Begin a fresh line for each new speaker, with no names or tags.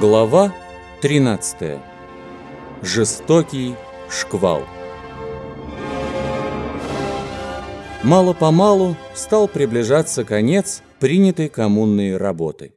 Глава 13. Жестокий шквал. Мало-помалу стал приближаться конец принятой коммунной работы.